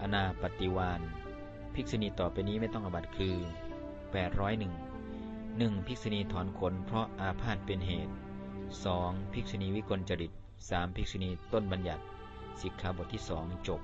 อนาปฏิวานภิกษุณีต่อไปนี้ไม่ต้องอบัตคือ 801 1. ภิกษุณีถอนขนเพราะอาพาธเป็นเหตุ 2. ภิกษุณีวิกลจริต 3. ภิกษุณีต้นบัญญัติสิกขาบทที่สองจบ